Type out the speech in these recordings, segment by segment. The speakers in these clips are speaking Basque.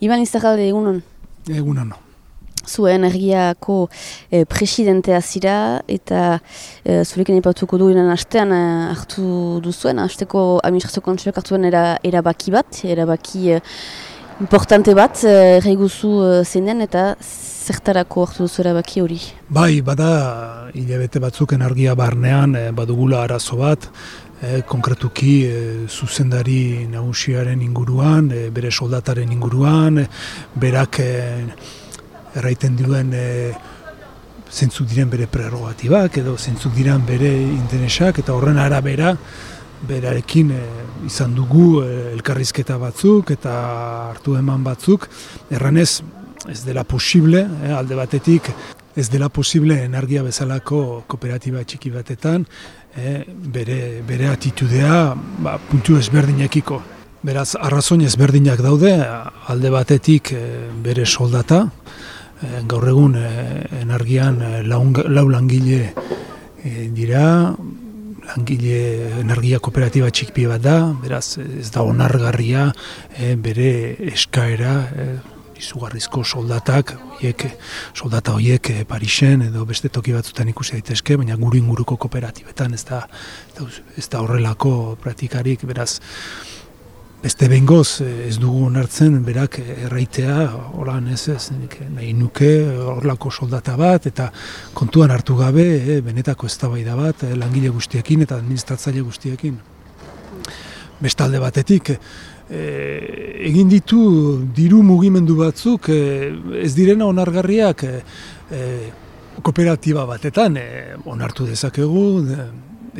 Iban Izagalde egunon? Egunon. Zu energiako eh, presidentea zira eta eh, zurekin ipatuko duenan astean eh, hartu duzuen, asteko administrazio kontseiluak hartu duen era, erabaki bat, erabaki eh, importante bat, eh, erreguzu eh, zeinen eta zertarako hartu duzu erabaki hori? Bai, bada hilabete batzuk energia barnean badugula arazo bat, eh, konkretuki eh, zuzendari nagusiaren inguruan, eh, bere soldataren inguruan, eh, berak eh, erraiten duen eh, zentzuk diren bere prerogatibak edo zentzuk diren bere interesak eta horren arabera berarekin eh, izan dugu eh, elkarrizketa batzuk eta hartu eman batzuk. Erranez ez dela posible eh, alde batetik ez dela posible energia bezalako kooperatiba txiki batetan eh, bere, bere atitudea ba, puntu ezberdinekiko. Beraz, arrazoin ezberdinak daude, alde batetik eh, bere soldata, eh, gaur egun eh, energian laun, lau langile eh, dira, langile energia kooperatiba txikpi bat da, beraz ez da onargarria eh, bere eskaera, eh, izugarrizko soldatak, hoiek, soldata horiek eh, Parisen edo beste toki batzutan ikusi daitezke, baina guri inguruko kooperatibetan ez da, ez da horrelako praktikarik, beraz, beste behingoz eh, ez dugu onartzen berak erraitea, holan ez ez, nahi nuke horrelako soldata bat, eta kontuan hartu gabe, eh, benetako eztabaida bat, eh, langile guztiekin eta administratzaile guztiekin. Bestalde batetik, eh, egin ditu diru mugimendu batzuk eh, ez direna onargarriak eh, kooperatiba batetan eh, onartu dezakegu eh,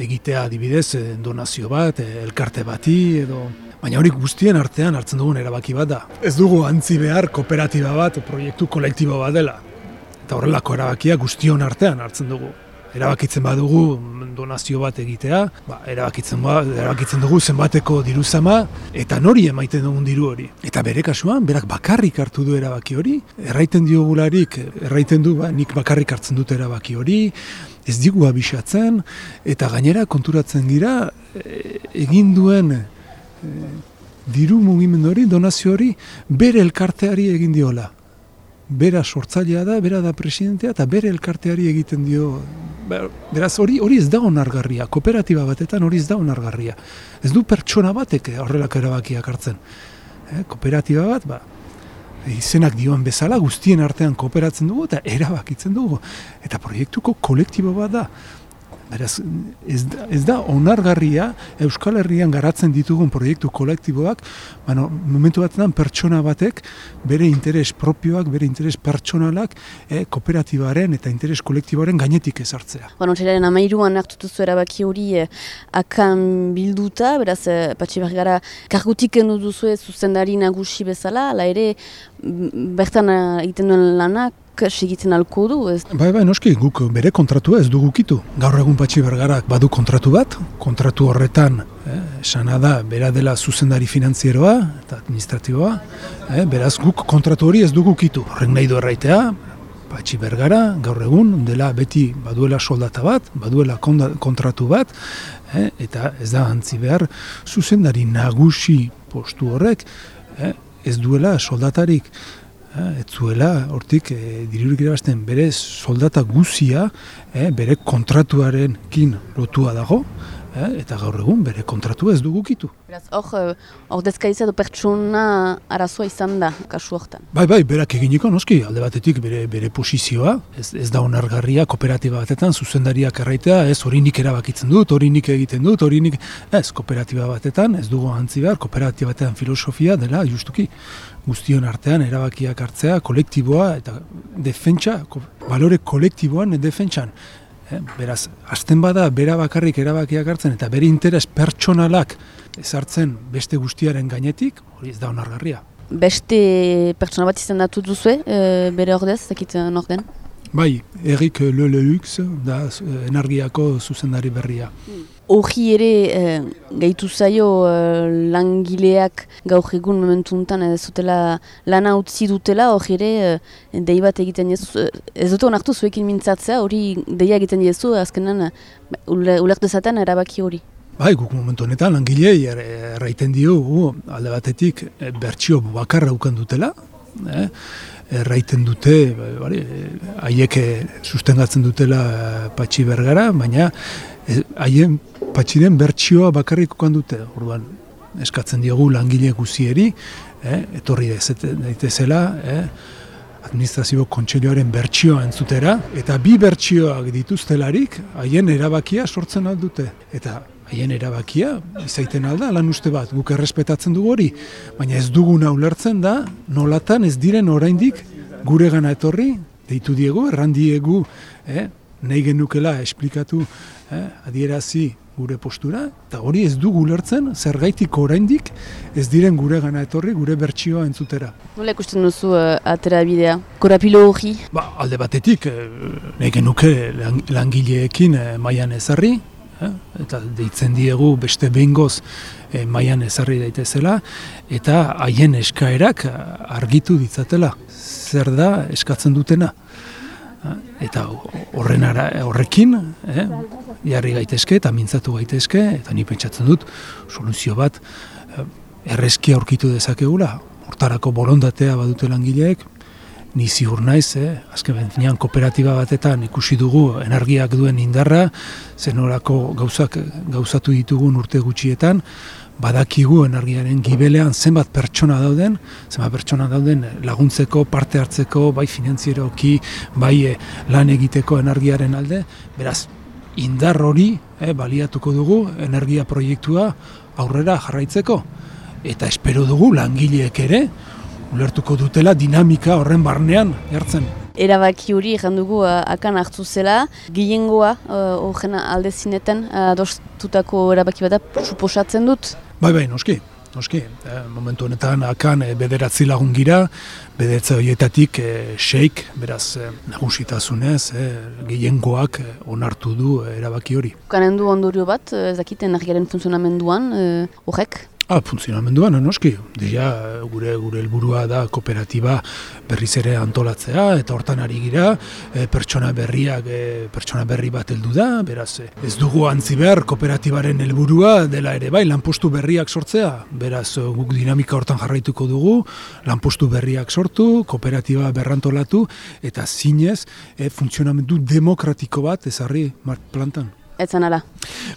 egitea adibidez eh, donazio bat, elkarte bati edo Baina hori guztien artean hartzen dugun erabaki bat da. Ez dugu antzi behar kooperatiba bat, proiektu kolektibo bat dela. Eta horrelako erabakia guztion artean hartzen dugu. Erabakitzen badugu donazio bat egitea, ba, erabakitzen, ba, erabakitzen dugu zenbateko diru zama, eta nori emaiten dugun diru hori. Eta bere kasuan, berak bakarrik hartu du erabaki hori, erraiten diogularik, erraiten du, ba, nik bakarrik hartzen dut erabaki hori, ez digu abisatzen, eta gainera konturatzen gira, e, egin duen diru mugimendu hori, donazio hori, bere elkarteari egin diola. Bera sortzailea da, bera da presidentea, eta bere elkarteari egiten dio. Beraz, hori hori ez da onargarria, kooperatiba batetan hori ez da onargarria. Ez du pertsona batek horrelako erabakiak hartzen. Eh, kooperatiba bat, ba, izenak dioan bezala, guztien artean kooperatzen dugu eta erabakitzen dugu. Eta proiektuko kolektibo bat da. Beraz, ez da, ez da onargarria Euskal Herrian garatzen ditugun proiektu kolektiboak, bueno, momentu batetan pertsona batek bere interes propioak, bere interes pertsonalak eh, kooperatibaren eta interes kolektiboaren gainetik ezartzea. Bueno, txeraren amairuan hartutu zu erabaki hori eh, akan bilduta, beraz, eh, patxi gara, kargutik endu duzu ez zuzendari nagusi bezala, ala ere, bertan egiten duen lanak, segitzen alko du, ez? Bai, bai, noski, guk bere kontratua ez dugu kitu. Gaur egun patxi bergarak badu kontratu bat, kontratu horretan, eh, esana da, bera dela zuzendari finanzieroa eta administratiboa, eh, beraz guk kontratu hori ez dugu kitu. Horrek nahi du erraitea, patxi bergara, gaur egun, dela beti baduela soldata bat, baduela kontratu bat, eh, eta ez da antzi behar, zuzendari nagusi postu horrek, eh, ez duela soldatarik ez zuela hortik e, dirurik irabazten bere soldata guzia e, bere kontratuaren kin lotua dago eta gaur egun bere kontratu ez dugu kitu. Beraz, hor, hor dezkaitza du pertsona arazoa izan da, kasu hortan. Bai, bai, berak eginiko noski, alde batetik bere, bere posizioa, ez, ez da onargarria kooperatiba batetan, zuzendariak erraitea, ez hori nik erabakitzen dut, hori nik egiten dut, hori nik, ez, kooperatiba batetan, ez dugu antzi behar, kooperatiba batetan filosofia dela, justuki, guztion artean erabakiak hartzea, kolektiboa eta defentsa, balore kolektiboan defentsan. Eh, beraz, azten bada, bera bakarrik erabakiak hartzen eta bere interes pertsonalak ezartzen beste guztiaren gainetik, hori ez da onargarria. Beste pertsona bat izan datu duzue, e, bere ordez, zekit norden? Bai, Erik Lelelux da energiako zuzendari berria. Horri ere eh, gaitu zaio eh, langileak gaur egun momentu untan ez dutela lana utzi dutela hori ere eh, dei bat egiten jezu, ez dute onartu zuekin mintzatzea hori deia egiten jezu azkenan ulertu dezaten erabaki hori. Bai, guk momentu honetan langilei erraiten dio alde batetik e, bertsio bakarra ukan dutela, eh? Erraiten dute, bai, haiek sustengatzen dutela patxi bergara, baina haien patxiren bertsioa bakarrik dute. Orduan, eskatzen diogu langile guzieri, eh? etorri daitezela, eh? administrazio kontseiloaren bertsioa entzutera, eta bi bertsioak dituztelarik haien erabakia sortzen aldute. Eta haien erabakia, izaiten alda, lan uste bat, guk errespetatzen dugu hori, baina ez duguna ulertzen da, nolatan ez diren oraindik gure gana etorri, deitu diegu, errandiegu, eh? nahi genukela esplikatu, eh? adierazi gure postura, eta hori ez dugu ulertzen, zergaitik oraindik ez diren gure gana etorri, gure bertsioa entzutera. Nola ikusten duzu uh, atera bidea? Korapilo hori? Ba, alde batetik, eh, nahi genuke langileekin eh, maian ezarri? Eta deitzen diegu beste behingoz eh, maian ezarri daitezela, eta haien eskaerak argitu ditzatela. Zer da eskatzen dutena? eta horren ara, horrekin eh, jarri gaitezke eta mintzatu gaitezke eta ni pentsatzen dut soluzio bat eh, errezki aurkitu dezakegula hortarako borondatea badute langileek ni ziur naiz eh, azken kooperatiba batetan ikusi dugu energiak duen indarra zenorako gauzak gauzatu ditugun urte gutxietan badakigu energiaren gibelean zenbat pertsona dauden, zenbat pertsona dauden laguntzeko, parte hartzeko, bai finanzieroki, bai eh, lan egiteko energiaren alde, beraz, indar hori eh, baliatuko dugu energia proiektua aurrera jarraitzeko. Eta espero dugu langileek ere, ulertuko dutela dinamika horren barnean jartzen erabaki hori egin dugu uh, akan hartu zela, gehiengoa horren uh, alde zinetan uh, dostutako erabaki bat suposatzen dut? Bai, bai, noski. Noski, eh, momentu honetan akan eh, bederatzi lagun gira, bederatzi horietatik eh, sheik, beraz eh, nagusitasunez, eh, gehiengoak eh, onartu du eh, erabaki hori. Kanen du ondorio bat, ez dakiten nahiaren funtzionamenduan, horrek? Eh, Ah, funtzionamenduan, noski. Dira, gure gure helburua da kooperatiba berriz ere antolatzea, eta hortan ari gira, e, pertsona berriak, e, pertsona berri bat heldu da, beraz, e, ez dugu antzi behar kooperatibaren helburua dela ere bai, lanpostu berriak sortzea, beraz, guk dinamika hortan jarraituko dugu, lanpostu berriak sortu, kooperatiba berrantolatu, eta zinez, e, funtzionamendu demokratiko bat ezarri plantan. Ez ala.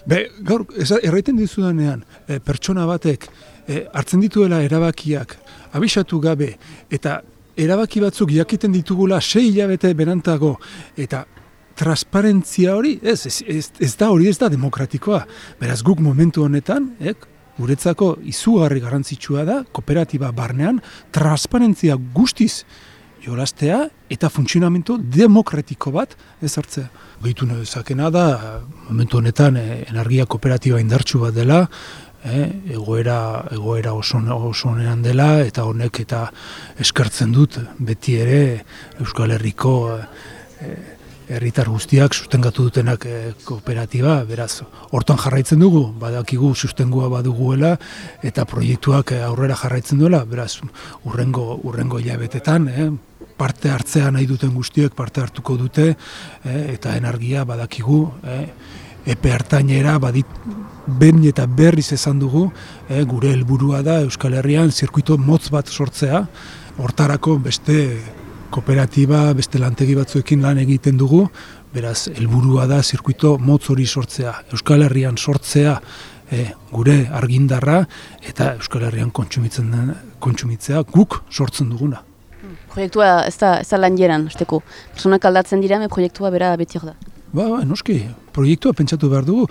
Be, gaur, erraiten dizudanean, e, pertsona batek e, hartzen dituela erabakiak, abisatu gabe, eta erabaki batzuk jakiten ditugula sei hilabete berantago, eta transparentzia hori, ez, ez, ez, ez da hori ez da demokratikoa. Beraz guk momentu honetan, ek, guretzako izugarri garrantzitsua da, kooperatiba barnean, transparentzia guztiz jolastea eta funtzionamentu demokratiko bat ezartzea. Behitu nezakena da, momentu honetan eh, energia kooperatiba indartsu bat dela, eh, egoera, egoera oso, oso dela, eta honek eta eskartzen dut beti ere Euskal Herriko eh, herritar guztiak sustengatu dutenak e, kooperatiba, beraz, hortan jarraitzen dugu, badakigu sustengua baduguela, eta proiektuak aurrera jarraitzen duela, beraz, urrengo, urrengo hilabetetan, eh, parte hartzea nahi duten guztiek parte hartuko dute eh, eta energia badakigu eh, epe hartainera badit ben eta berriz esan dugu eh, gure helburua da Euskal Herrian zirkuito motz bat sortzea hortarako beste kooperatiba beste lantegi batzuekin lan egiten dugu beraz helburua da zirkuito motz hori sortzea Euskal Herrian sortzea eh, gure argindarra eta Euskal Herrian kontsumitzen kontsumitzea guk sortzen duguna Proiektua ez da, ez da lan jeran, esteko. Personak aldatzen dira, me proiektua bera beti da. Ba, ba, noski, proiektua pentsatu behar dugu.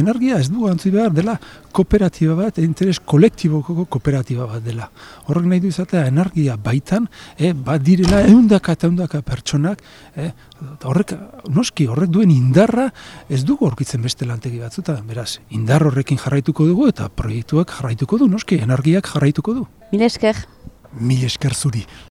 Energia ez dugu antzi behar dela kooperatiba bat, interes kolektiboko kooperatiba bat dela. Horrek nahi du izatea energia baitan, e, bat direla eundaka eta eundaka pertsonak, e, horrek, noski, horrek duen indarra ez dugu horkitzen beste lantegi batzuta. Beraz, indar horrekin jarraituko dugu eta proiektuak jarraituko du, noski, energiak jarraituko du. Mil esker. Mil esker zuri.